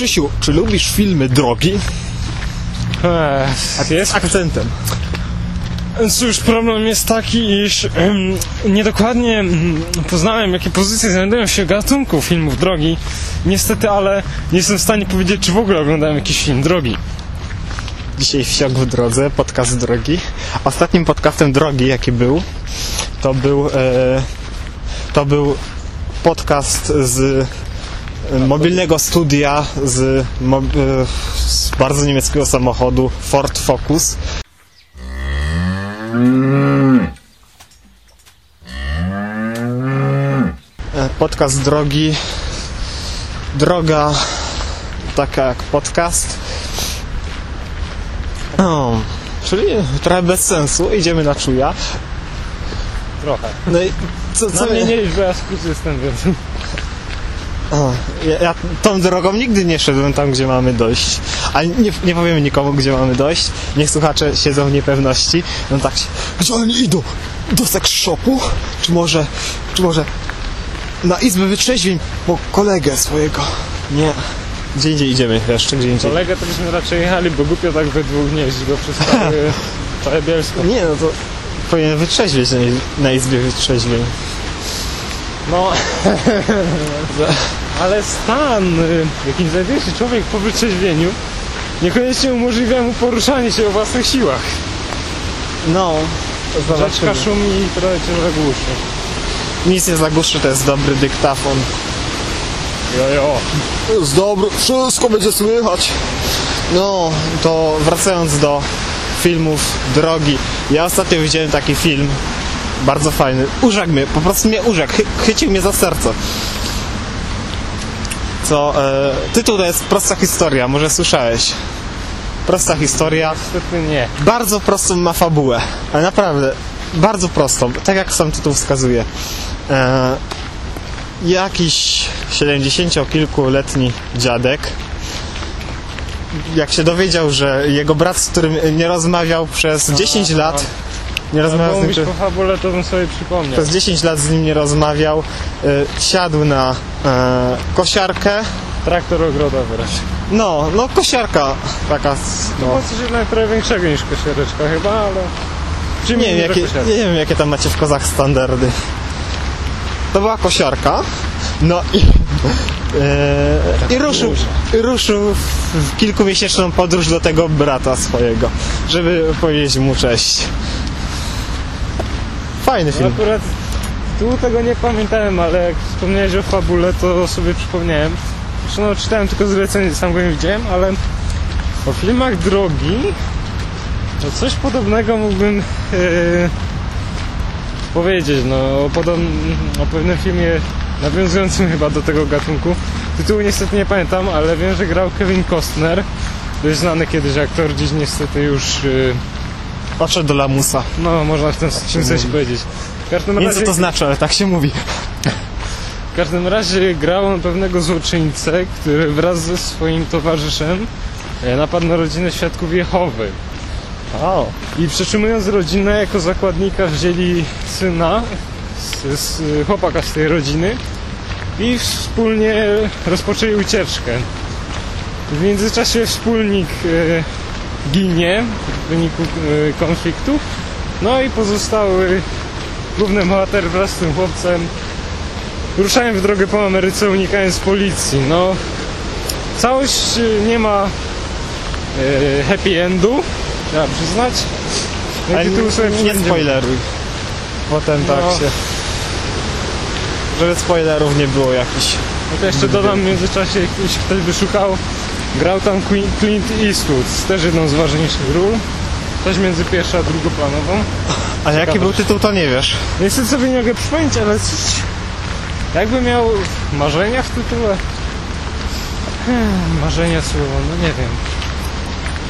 Krzysiu, czy lubisz filmy drogi? Ech, jest akcentem. Cóż, problem jest taki, iż em, niedokładnie em, poznałem, jakie pozycje znajdują się w gatunku filmów drogi. Niestety, ale nie jestem w stanie powiedzieć, czy w ogóle oglądałem jakiś film drogi. Dzisiaj wsiąk w drodze, podcast drogi. Ostatnim podcastem drogi, jaki był, to był, e, to był podcast z mobilnego studia z, mo, e, z bardzo niemieckiego samochodu Ford Focus. E, Podcast drogi. Droga taka jak podcast. O, czyli trochę bez sensu. Idziemy na czuja. Trochę. No i co, co mnie nie liczb, bo ja skrót jestem, więc... O, ja, tą drogą nigdy nie szedłem tam, gdzie mamy dojść. Ale nie, nie powiemy nikomu, gdzie mamy dojść. Niech słuchacze siedzą w niepewności. No tak się, gdzie oni idą? Do seks shopu? Czy może, czy może na izbę wytrzeźwień po kolegę swojego? Nie. Gdzie indziej idziemy jeszcze, gdzie indziej. Kolegę to byśmy raczej jechali, bo głupio tak we dwóch nie jeździć go przez całe Bielsko. Nie, no to powinien wytrzeźwieć na, na izbie wytrzeźwień. No, ale stan, y, w jakim znajduje się człowiek po wytrzeźwieniu, niekoniecznie umożliwia mu poruszanie się o własnych siłach. No, Rzeczka szumi i trochę cię zagłuszy. Nic nie zagłuszy, to jest dobry dyktafon. Jojo. Jest dobry, wszystko będzie słychać. No, to wracając do filmów drogi. Ja ostatnio widziałem taki film, bardzo fajny. Urzekł mnie, po prostu mnie urzekł, chy chycił mnie za serce. Co, e, tytuł to jest Prosta historia, może słyszałeś. Prosta historia. Niestety nie. Bardzo prostą ma fabułę, ale naprawdę bardzo prostą, tak jak sam tytuł wskazuje. E, jakiś 70-kilkuletni dziadek, jak się dowiedział, że jego brat, z którym nie rozmawiał przez 10 lat, nie rozmawiał Bo z nim przez, po fabule, to bym sobie przypomniał. przez 10 lat z nim nie rozmawiał, e, siadł na e, kosiarkę, Traktor ogrodowy raczej. no, no kosiarka taka, No. no, To coś jednak trochę większego niż kosiereczka chyba, ale... Nie wiem, jakie, nie wiem, jakie tam macie w kozach standardy. To była kosiarka. No i, e, i ruszył, i ruszył w, w kilkumiesięczną podróż do tego brata swojego, żeby powiedzieć mu cześć. Fajny No film. Akurat tu tego nie pamiętałem, ale jak wspomniałeś o fabule, to sobie przypomniałem. Zresztą no, czytałem tylko z recenzji, sam go nie widziałem, ale o filmach drogi to coś podobnego mógłbym e, powiedzieć. No, o, podobn- o pewnym filmie nawiązującym chyba do tego gatunku. Tytułu niestety nie pamiętam, ale wiem, że grał Kevin Costner. Dość znany kiedyś aktor, dziś niestety już e, Patrzę do lamusa. no można w tym czym sensie powiedzieć. W każdym Nie wiem, co razie, to znaczy, ale tak się mówi. w każdym razie grał on pewnego złoczyńcę, który wraz ze swoim towarzyszem e, napadł na rodzinę świadków Jehowy. O, I przetrzymując rodzinę, jako zakładnika wzięli syna, z, z chłopaka z tej rodziny i wspólnie rozpoczęli ucieczkę. W międzyczasie wspólnik e, ginie w wyniku e, konfliktu, no i pozostały główny bohater wraz z tym chłopcem ruszają w drogę po Ameryce unikając policji. No, całość e, nie ma e, happy endu, trzeba przyznać. No ale nie, nie przybędziemy. spoileruj. Potem tak No. się... Żeby spoilerów nie było jakichś. No to jeszcze dodam w międzyczasie, jeśli ktoś by szukał, grał tam Clint Eastwood, też jedną z ważniejszych ról. Coś między pierwszą a drugoplanową. A jaki był tytuł, to nie wiesz. Niestety sobie nie mogę przypomnieć, ale coś... Jakby miał marzenia w tytule? Hmm, marzenia słowo, no nie wiem.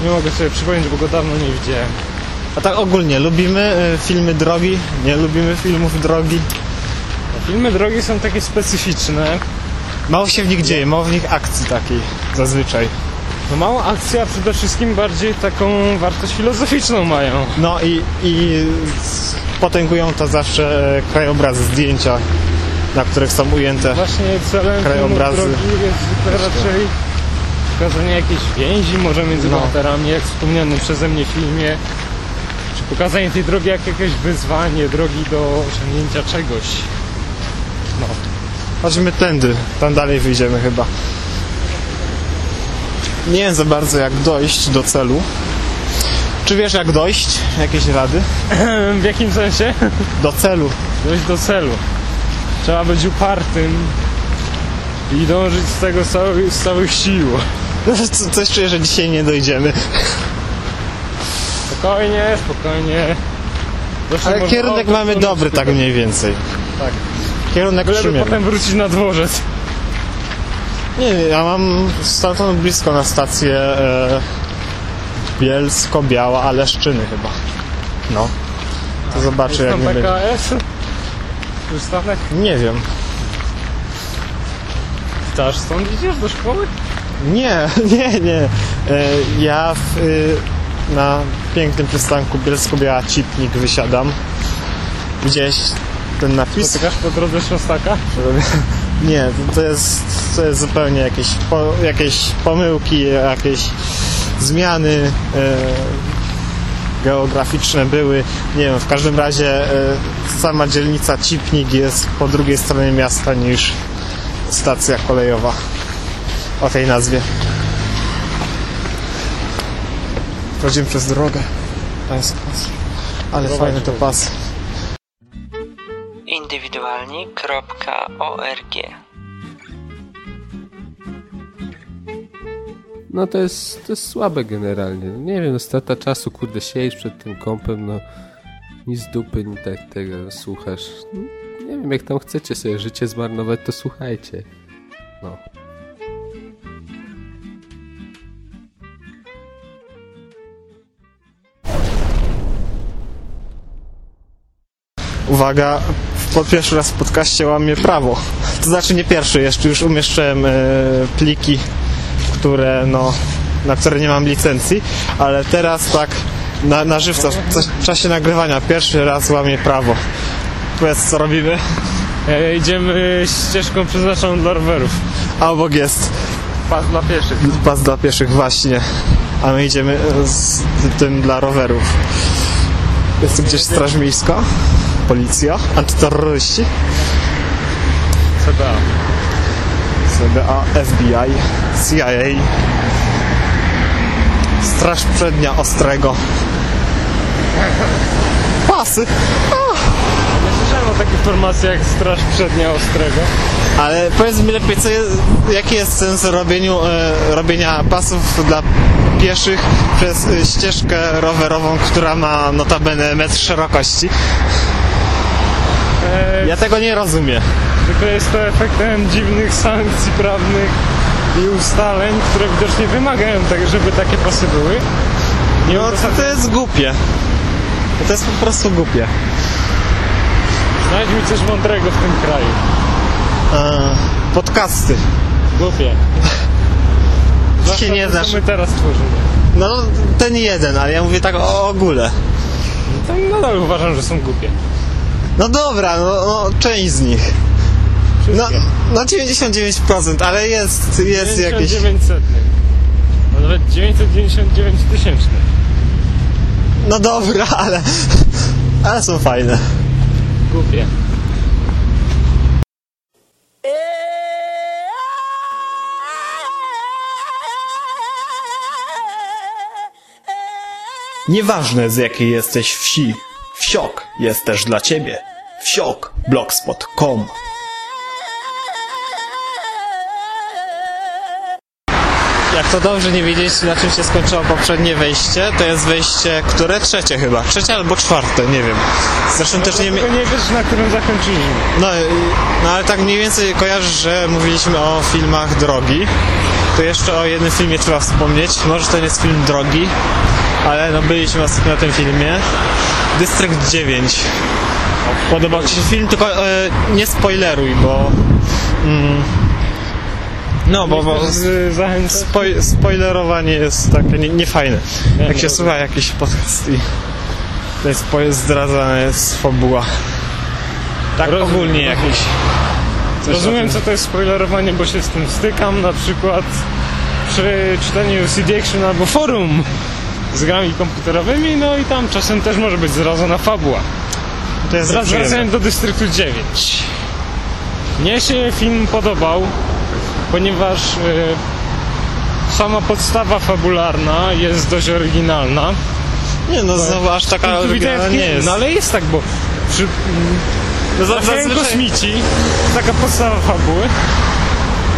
Nie mogę sobie przypomnieć, bo go dawno nie widziałem. A tak ogólnie, lubimy y, filmy drogi? Nie lubimy filmów drogi? Filmy drogi są takie specyficzne. Mało się w nich dzieje, mało w nich akcji takiej, zazwyczaj. No mało akcji, a przede wszystkim bardziej taką wartość filozoficzną mają. No i, i potęgują to zawsze e, krajobrazy, zdjęcia, na których są ujęte. Właśnie celem Krajobrazy. drogi jest raczej pokazania jakiejś więzi może między No. bohaterami, jak wspomnianym przeze mnie filmie, czy pokazanie tej drogi jak jakieś wyzwanie, drogi do osiągnięcia czegoś. No. Chodźmy tędy, tam dalej wyjdziemy chyba. Nie wiem za bardzo jak dojść do celu. Czy wiesz jak dojść? Jakieś rady? w jakim sensie? Do celu. Dojść do celu. Trzeba być upartym i dążyć z tego z całych, sił. Co- Coś czuję, że dzisiaj nie dojdziemy. Spokojnie, spokojnie. Ale kierunek mamy dobry tak mniej więcej. Tak. Kierunek Byleby potem wrócić na dworzec. Nie, ja mam stamtąd blisko na stację e, Bielsko-Biała, ale Szczyny chyba. No. To zobaczę Jest jak nie będzie. PKS? Przystanek? Nie wiem. Też stąd idziesz do szkoły? Nie, nie, nie. E, ja w, y, na pięknym przystanku Bielsko-Biała Cipnik wysiadam. Gdzieś ten napis? Spotykasz po drodze Szostaka? Nie, to- jest, to jest zupełnie jakieś, po, jakieś pomyłki, jakieś zmiany e, geograficzne były. Nie wiem, w każdym razie e, sama dzielnica Cipnik jest po drugiej stronie miasta niż stacja kolejowa o tej nazwie. Wchodzimy przez drogę. To jest pas. Ale Prowadź fajny to pas. indywidualni.org No to jest, to jest słabe generalnie. Nie wiem, no strata czasu, kurde, siedzisz przed tym kompem, no nic z dupy, nie tak tego słuchasz. No, nie wiem, jak tam chcecie sobie życie zmarnować, to słuchajcie. No. Uwaga, po pierwszy raz w podcaście łamie prawo. To znaczy nie pierwszy, jeszcze już umieszczyłem e, pliki, które no, na które nie mam licencji, ale teraz tak na, na żywca, w czasie nagrywania pierwszy raz łamie prawo. Powiedz co robimy? E, idziemy ścieżką przeznaczoną dla rowerów. A obok jest Pas dla pieszych. pas dla pieszych właśnie, a my idziemy e, z tym dla rowerów. Jest tu gdzieś straż miejska, policja, antyterroryści. CBA. CBA, FBI, CIA, Straż Przednia Ostrego. Pasy! Nie słyszałem o takich formacjach jak Straż Przednia Ostrego. Ale powiedz mi lepiej, co jest, jaki jest sens robieniu, e, robienia pasów dla pieszych przez e, ścieżkę rowerową, która ma notabene metr szerokości? Ja tego nie rozumiem. Tylko jest to efektem dziwnych sankcji prawnych i ustaleń, które widocznie wymagają tego, żeby takie pasy były. Nie No to, to jest głupie. To jest po prostu głupie. Znajdź mi coś mądrego w tym kraju. E, podcasty. Głupie. Się nie to, znasz. my teraz tworzymy. No ten jeden, ale ja mówię tak o ogóle. To nadal uważam, że są głupie. No dobra, no, no część z nich. No, no 99%, ale jest, jest jakieś... 99 setnych. No nawet 999 tysięcznych. No dobra, ale... Ale są fajne. Głupie. Nieważne z jakiej jesteś wsi, wsiok jest też dla ciebie. Wsiok, blogspot.com Jak to dobrze nie wiedzieć, na czym się skończyło poprzednie wejście, to jest wejście, które? Trzecie chyba. Trzecie albo czwarte, nie wiem. Zresztą też nie... Tylko nie wiesz, na którym zakończyliśmy. No, i- no ale tak mniej więcej kojarzysz, że mówiliśmy o filmach drogi. To jeszcze o jednym filmie trzeba wspomnieć. Może to nie jest film drogi, ale no byliśmy ostatnio na tym filmie. Dystrykt 9. Podobał Ci się film, tylko e, nie spoileruj, bo... Mm, no, bo... bo spoj, spoilerowanie jest takie nie- niefajne. Nie, Jak się no, słucha jakiś podcast i to jest spo- zdradzana jest fabuła. Tak Rozumiem. ogólnie jakiś. Rozumiem, co to jest spoilerowanie, bo się z tym stykam. Na przykład przeczytanie CD Action albo forum z grami komputerowymi, no i tam czasem też może być zrazona fabuła. To jest Teraz wracając do Dystryktu 9. Mnie się film podobał, ponieważ e, sama podstawa fabularna jest dość oryginalna. Nie no, znowu aż taka oryginalna nie jest. No ale jest tak, bo przy, No, kosmici, taka podstawa fabuły.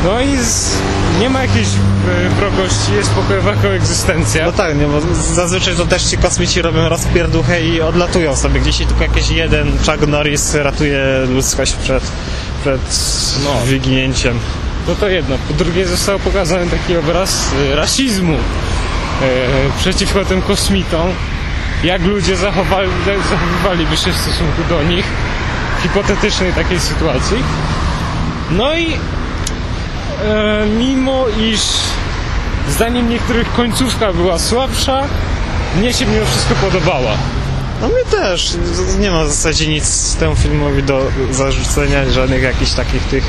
No i z, nie ma jakiejś e, wrogości, jest pokojowa koegzystencja. No tak, nie, bo zazwyczaj to też ci kosmici robią rozpierduchę i odlatują sobie. Gdzieś i tylko jakiś jeden Chuck Norris ratuje ludzkość przed, przed No. wyginięciem. To to jedno. Po drugie został pokazany taki obraz e, rasizmu e, przeciwko tym kosmitom. Jak ludzie zachowali, zachowywaliby się w stosunku do nich w hipotetycznej takiej sytuacji. No i mimo iż zdaniem niektórych końcówka była słabsza, mnie się mimo wszystko podobała. No mnie też. Nie ma w zasadzie nic temu filmowi do zarzucenia, żadnych jakichś takich tych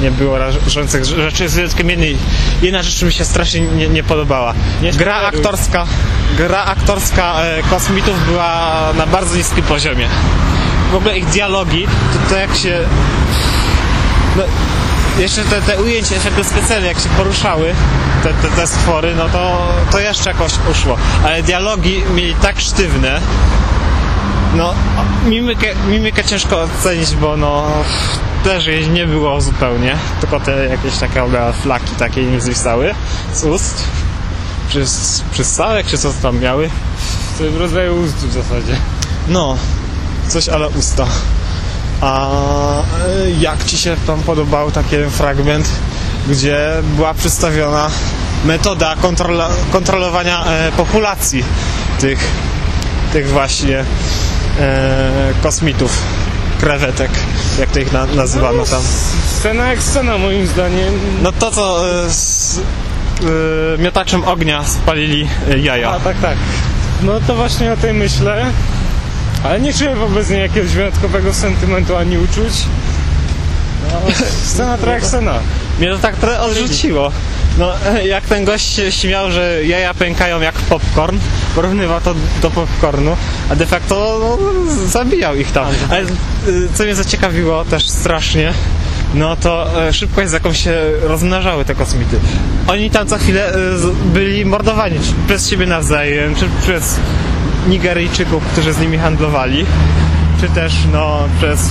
nie było rażących rzeczy. Z wyjątkiem jednej, jedna rzecz mi się strasznie nie, nie podobała. Gra aktorska, gra aktorska e, kosmitów była na bardzo niskim poziomie. W ogóle ich dialogi, to, to jak się... No, jeszcze te, te ujęcia, efekty specjalne, jak się poruszały te, te, te stwory, no to, to jeszcze jakoś uszło. Ale dialogi mieli tak sztywne, no, mimikę, mimikę ciężko ocenić, bo no też jej nie było zupełnie, tylko te jakieś takie flaki takie im zwisały z ust. Przez, przez całek, czy co tam miały. To w rodzaju ust w zasadzie. No, coś ale usta. A e, jak Ci się tam podobał taki fragment, gdzie była przedstawiona metoda kontrola, kontrolowania e, populacji tych, tych właśnie e, kosmitów, krewetek, jak to ich na, nazywano tam. Scena jak scena moim zdaniem. No to co e, z e, miotaczem ognia spalili jaja. A tak, tak. No to właśnie o tej myślę. Ale nie czuję wobec niej jakiegoś wyjątkowego sentymentu ani uczuć. No, scena trochę jak scena. Mnie to tak trochę odrzuciło. No, jak ten gość się śmiał, że jaja pękają jak popcorn, porównywał to do popcornu, a de facto no, zabijał ich tam. Ale y, co mnie zaciekawiło też strasznie, no to e, szybkość z jaką się rozmnażały te kosmity. Oni tam co chwilę z- byli mordowani czy przez siebie nawzajem, czy przez Nigeryjczyków, którzy z nimi handlowali, czy też no przez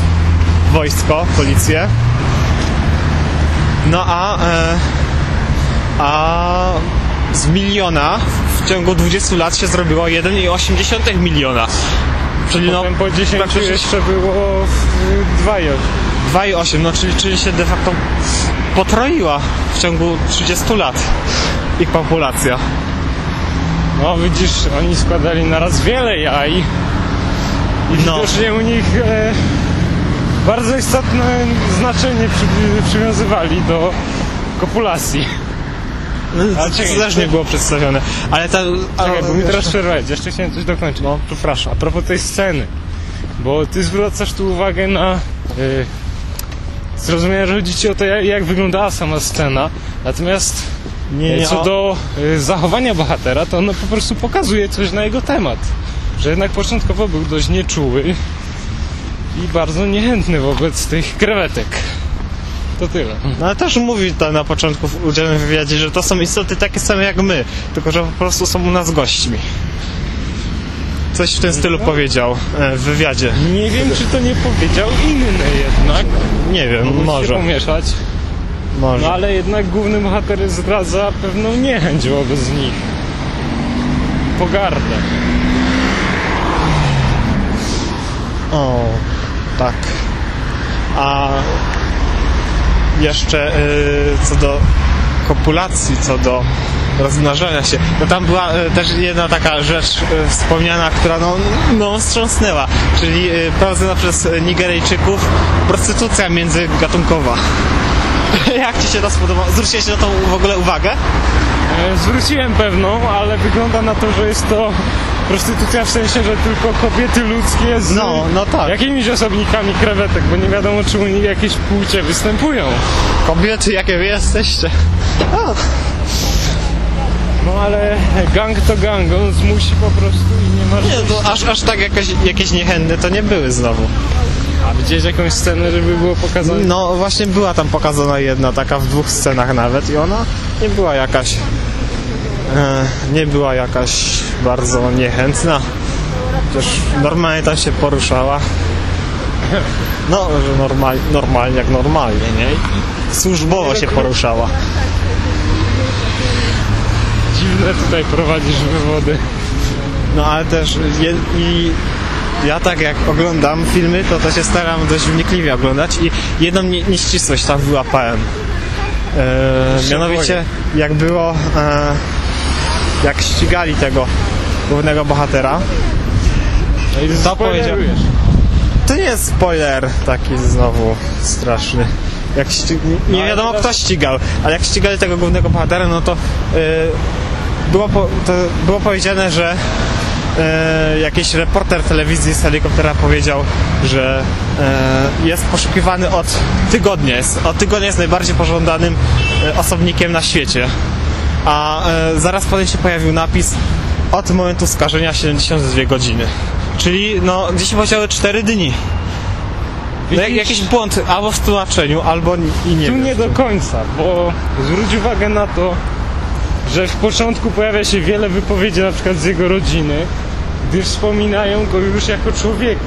wojsko, policję. No a, e, a z miliona w ciągu 20 lat się zrobiło 1,8 miliona. Czyli no po 10 praktycznie jeszcze było w 2 2,8, no czyli, czyli się de facto potroiła w ciągu 30 lat ich populacja. No widzisz, oni składali naraz wiele jaj. I No. widocznie u nich e, bardzo istotne znaczenie przy, przywiązywali do kopulacji. No, A to czekaj, też nie było przedstawione. Ale ta... Czekaj, bo mi teraz przerwałeś, jeszcze chciałem coś dokończyć. No, przepraszam. A propos tej sceny, bo ty zwracasz tu uwagę na y, zrozumienie, że chodzi ci o to, jak, jak wyglądała sama scena, natomiast Nie, nie, co do y, zachowania bohatera, to ono po prostu pokazuje coś na jego temat. Że jednak początkowo był dość nieczuły i bardzo niechętny wobec tych krewetek. To tyle. No ale też mówi to na początku w udzielonym wywiadzie, że to są istoty takie same jak my, tylko że po prostu są u nas gośćmi. Coś w tym stylu powiedział e, w wywiadzie. Nie wiem, czy to nie powiedział inny jednak. Nie wiem, Mógł się może. pomieszać. Może. No ale jednak główny bohater zdradza pewną niechęć wobec nich. Pogardę. O, tak. A jeszcze y, co do kopulacji, co do rozmnażania się, no tam była y, też jedna taka rzecz y, wspomniana, która no, no wstrząsnęła, czyli y, prowadzona przez Nigeryjczyków prostytucja międzygatunkowa. Jak Ci się to spodobało? Zwróciłeś na to w ogóle uwagę? E, Zwróciłem pewną, ale wygląda na to, że jest to prostytucja w sensie, że tylko kobiety ludzkie z No, no tak. jakimiś osobnikami krewetek, bo nie wiadomo, czy u nich jakieś płcie występują. Kobiety, jakie wy jesteście. A. No ale gang to gang, on zmusi po prostu i nie ma Nie, to aż, aż tak jakaś, jakieś niechętne to nie były znowu. A widziałeś jakąś scenę, żeby było pokazane? No właśnie była tam pokazana jedna, taka w dwóch scenach nawet i ona nie była jakaś e, nie była jakaś bardzo niechętna. Chociaż normalnie tam się poruszała. No, że normal, normalnie jak normalnie, nie? Służbowo się poruszała. Dziwne tutaj prowadzisz wywody. No ale też je, i ja tak jak oglądam filmy, to to się staram dość wnikliwie oglądać i jedną nie, nieścisłość tam wyłapałem. E, mianowicie jak było e, jak ścigali tego głównego bohatera. No To powiedział. To nie jest spoiler taki znowu straszny. Jak ści- nie ale wiadomo kto ścigał, ale jak ścigali tego głównego bohatera, no to, y, było, po, to było powiedziane, że y, jakiś reporter telewizji z helikoptera powiedział, że y, jest poszukiwany od tygodnia. Jest, od tygodnia jest najbardziej pożądanym y, osobnikiem na świecie. A y, zaraz potem się pojawił napis od momentu skażenia 72 godziny. Czyli no gdzieś się podziały 4 dni. No, jak, jakiś błąd albo w tłumaczeniu, albo i nie Tu nie do końca, bo zwróć uwagę na to, że w początku pojawia się wiele wypowiedzi na przykład z jego rodziny, gdy wspominają go już jako człowieka.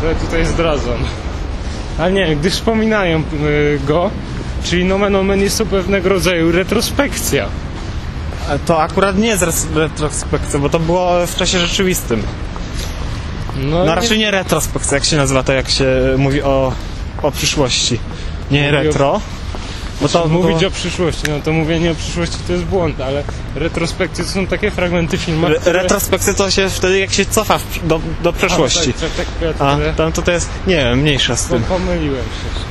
To ja tutaj zdradzam. Ale nie, gdy wspominają y, go, czyli nomen omen jest to pewnego rodzaju retrospekcja. To akurat nie jest retrospekcja, bo to było w czasie rzeczywistym. No, No raczej nie retrospekcja, jak się nazywa to, jak się mówi o, o przyszłości. Nie Mówi o- retro. Bo to mówić było... o przyszłości, no to mówienie o przyszłości to jest błąd, ale retrospekcje to są takie fragmenty filmu. Re- retrospekcja to się wtedy, jak się cofa do, do przeszłości. Tak, tak, tak, ja A tam to, to jest, nie wiem, mniejsza z tym. pomyliłem się.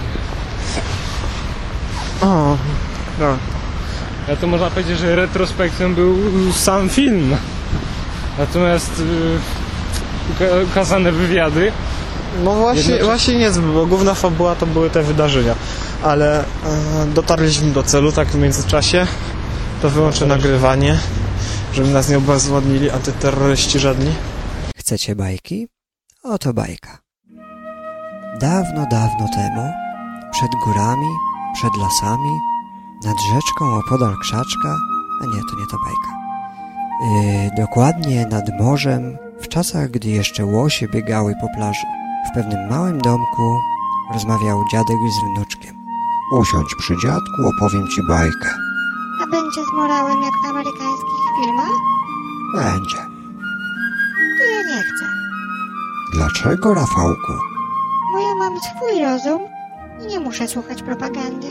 O, no. Ja to można powiedzieć, że retrospekcją był sam film. Natomiast y, uka- ukazane wywiady No właśnie, właśnie nie, bo główna fabuła to były te wydarzenia, ale e, dotarliśmy do celu tak w międzyczasie. To wyłączę nagrywanie, żeby nas nie obezwładnili antyterroryści żadni. Chcecie bajki? Oto bajka. Dawno, dawno temu, przed górami, przed lasami, nad rzeczką opodal krzaczka, a nie, to nie ta bajka. Yy, dokładnie nad morzem, w czasach, gdy jeszcze łosie biegały po plaży. W pewnym małym domku rozmawiał dziadek z wnuczkiem. Usiądź przy dziadku, opowiem ci bajkę. A będzie z morałem jak w amerykańskich filmach? Będzie. To ja nie chcę. Dlaczego, Rafałku? Bo ja mam swój rozum i nie muszę słuchać propagandy.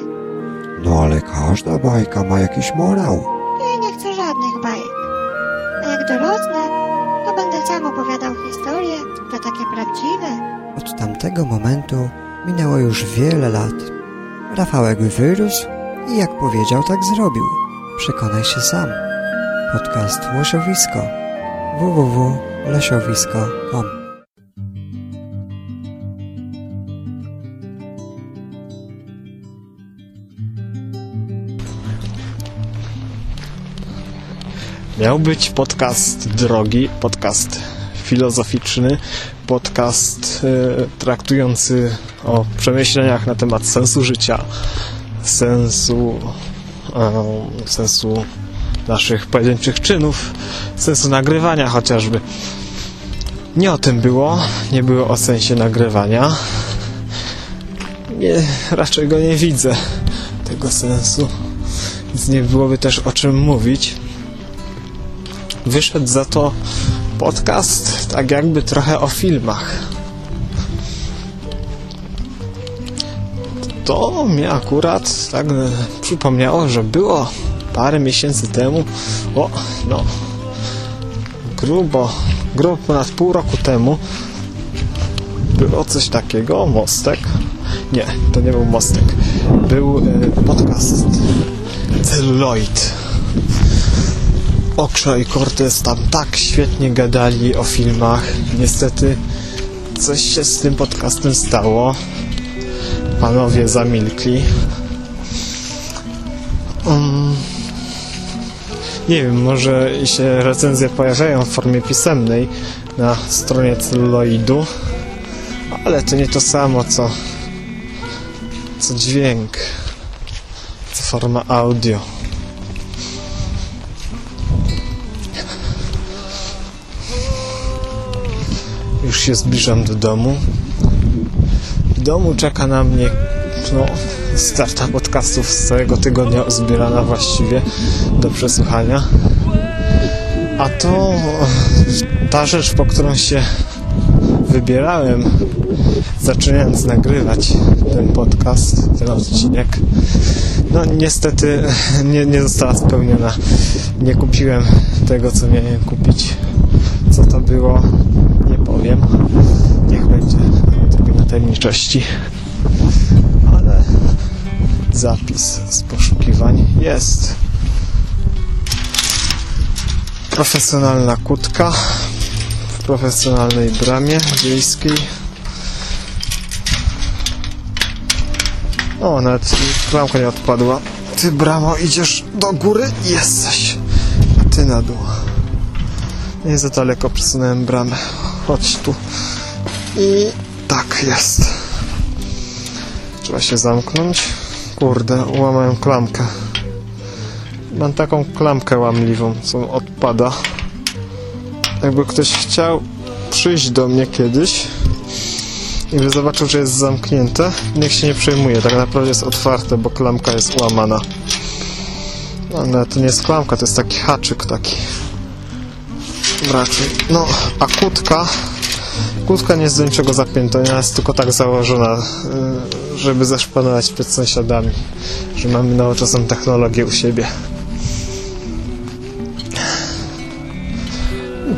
No ale każda bajka ma jakiś morał. Ja nie chcę żadnych bajek. A jak dorosnę, Tamtego momentu minęło już wiele lat. Rafałek wyrósł i jak powiedział, tak zrobił. Przekonaj się sam. Podcast Łosiowisko www.lesiowisko.com Miał być podcast drogi, podcast filozoficzny, podcast e, traktujący o przemyśleniach na temat sensu życia, sensu, e, sensu naszych pojedynczych czynów, sensu nagrywania chociażby. Nie o tym było, nie było o sensie nagrywania. Nie, raczej go nie widzę, tego sensu. Więc nie byłoby też o czym mówić wyszedł za to podcast tak jakby trochę o filmach. To mnie akurat tak e, przypomniało, że było parę miesięcy temu, o, no, grubo, grubo ponad pół roku temu było coś takiego, mostek. Nie, to nie był mostek. Był e, podcast Celluloid. Oksza i Cortez tam tak świetnie gadali o filmach. Niestety coś się z tym podcastem stało. Panowie zamilkli. Um, Nie wiem, może się recenzje pojawiają w formie pisemnej na stronie celuloidu, ale to nie to samo co, co dźwięk, co forma audio. Już się zbliżam do domu. W domu czeka na mnie no, starta podcastów z całego tygodnia uzbierana właściwie do przesłuchania. A to ta rzecz, po którą się wybierałem, zaczynając nagrywać ten podcast, ten odcinek, no niestety nie, nie została spełniona. Nie kupiłem tego, co miałem kupić. Co to było, nie powiem. Niech będzie tajemniczości. Ale zapis z poszukiwań jest. Profesjonalna kutka w profesjonalnej bramie wiejskiej. O, nawet klamka nie odpadła. Ty, bramo, idziesz do góry? Jesteś. A ty na dół. Nie za daleko przesunąłem bramę. Chodź tu. I tak jest. Trzeba się zamknąć. Kurde, łamałem klamkę. Mam taką klamkę łamliwą, co odpada. Jakby ktoś chciał przyjść do mnie kiedyś i by zobaczył, że jest zamknięte, niech się nie przejmuje. Tak naprawdę jest otwarte, bo klamka jest łamana. No, ale to nie jest klamka, to jest taki haczyk taki. Raczej. No, a kłódka Kłódka nie jest do niczego zapięta, ona jest tylko tak założona, y, żeby zaszpanować przed sąsiadami, że mamy nowoczesną technologię u siebie.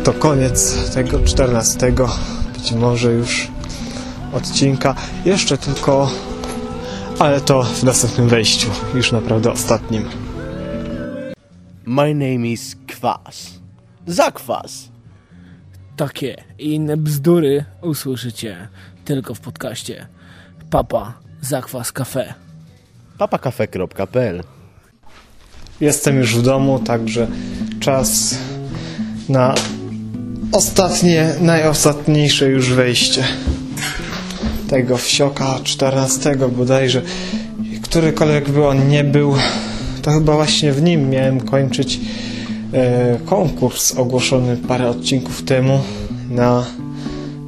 To koniec tego 14, być może już odcinka. Jeszcze tylko, ale to w następnym wejściu, już naprawdę ostatnim. My name is Kwas. Zakwas. Takie i inne bzdury usłyszycie tylko w podcaście Papa Zakwas Cafe. papakafe.pl Jestem już w domu, także czas na ostatnie, najostatniejsze już wejście tego wsioka 14 bodajże. Którykolwiek by on nie był, to chyba właśnie w nim miałem kończyć konkurs ogłoszony parę odcinków temu na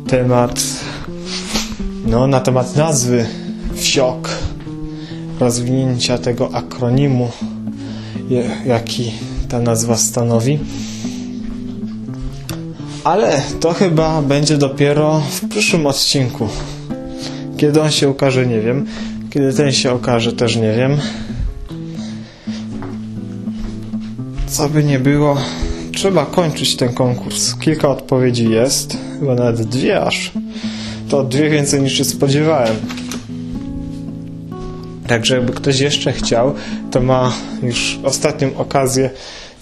temat no, na temat nazwy wsiok rozwinięcia tego akronimu jaki ta nazwa stanowi. Ale to chyba będzie dopiero w przyszłym odcinku. Kiedy on się ukaże, nie wiem. Kiedy ten się okaże, też nie wiem. Co by nie było, trzeba kończyć ten konkurs. Kilka odpowiedzi jest, chyba nawet dwie aż. To dwie więcej niż się spodziewałem. Także jakby ktoś jeszcze chciał, to ma już ostatnią okazję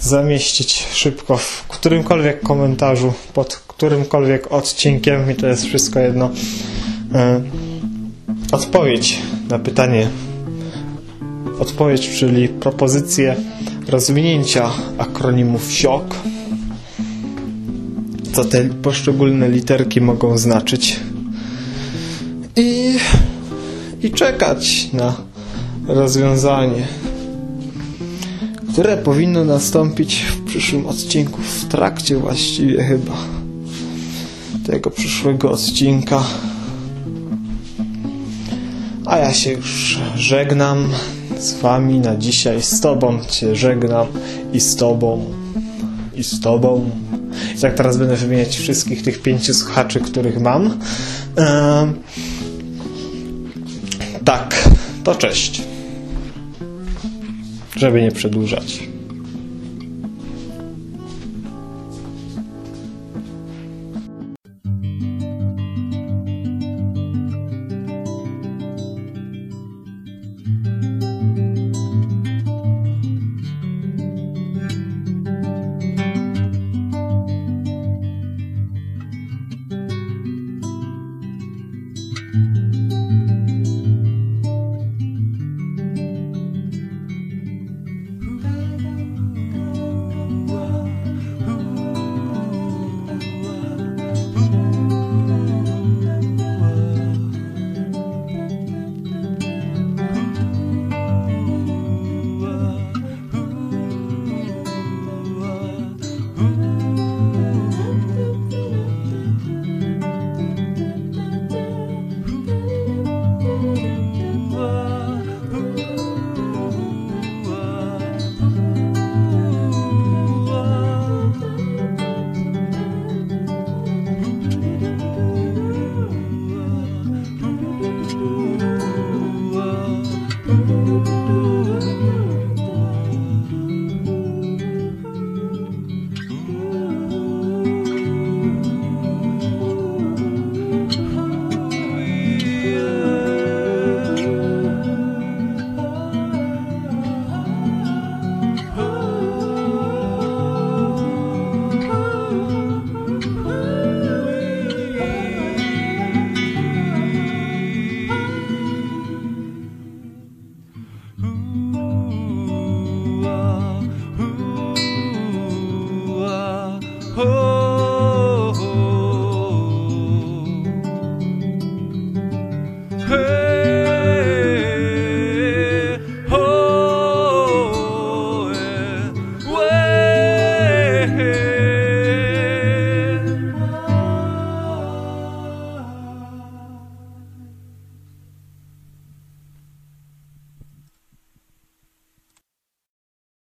zamieścić szybko w którymkolwiek komentarzu, pod którymkolwiek odcinkiem, i to jest wszystko jedno, e, odpowiedź na pytanie. Odpowiedź, czyli propozycję rozwinięcia akronimu FIOK. Co te poszczególne literki mogą znaczyć. I i czekać na rozwiązanie, które powinno nastąpić w przyszłym odcinku, w trakcie właściwie chyba tego przyszłego odcinka. A ja się już żegnam z wami na dzisiaj, z tobą cię żegnam i z tobą, i z tobą. I tak teraz będę wymieniać wszystkich tych pięciu słuchaczy, których mam. Tak, to cześć. Żeby nie przedłużać.